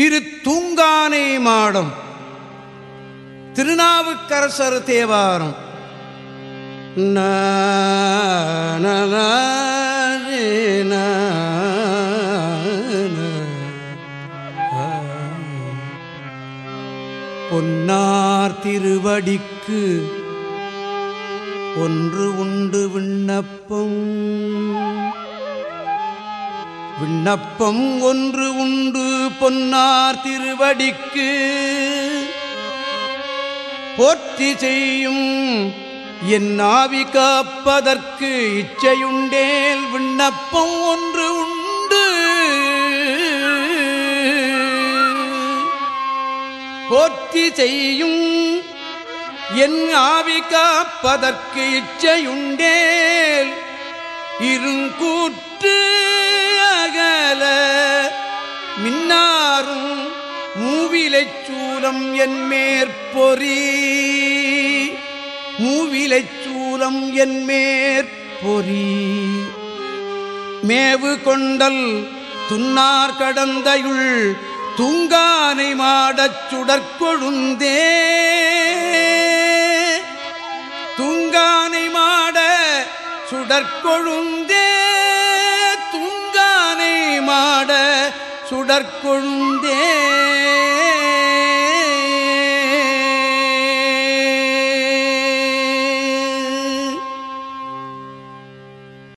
திரு தூங்கானை மாடம். திருநாவுக்கரசர் தேவாரம். பொன்னார் திருவடிக்கு ஒன்று உண்டு விண்ணப்பம். விண்ணப்பம் ஒன்று உண்டு பொன்னார் திருவடிக்கு. போற்றி செய்யும் என் ஆவி காப்பதற்கு இச்சையுண்டேல் விண்ணப்பம் ஒன்று உண்டு. போற்றி செய்யும் என் ஆவி காப்பதற்கு இச்சையுண்டேல் இருங்கூற்று மின்னாரும் மூவிலைச் சூலம் என் மேற்பொறி. மூவிலைச் சூலம் என் மேற்பொறி. மேவு கொண்டல் துன்னார் கடந்தையுள் துங்கானை மாடச் சுடற்கொழுந்தே. துங்கானை மாட சுடற்கொழுந்தே. சுடற்கொழுந்தே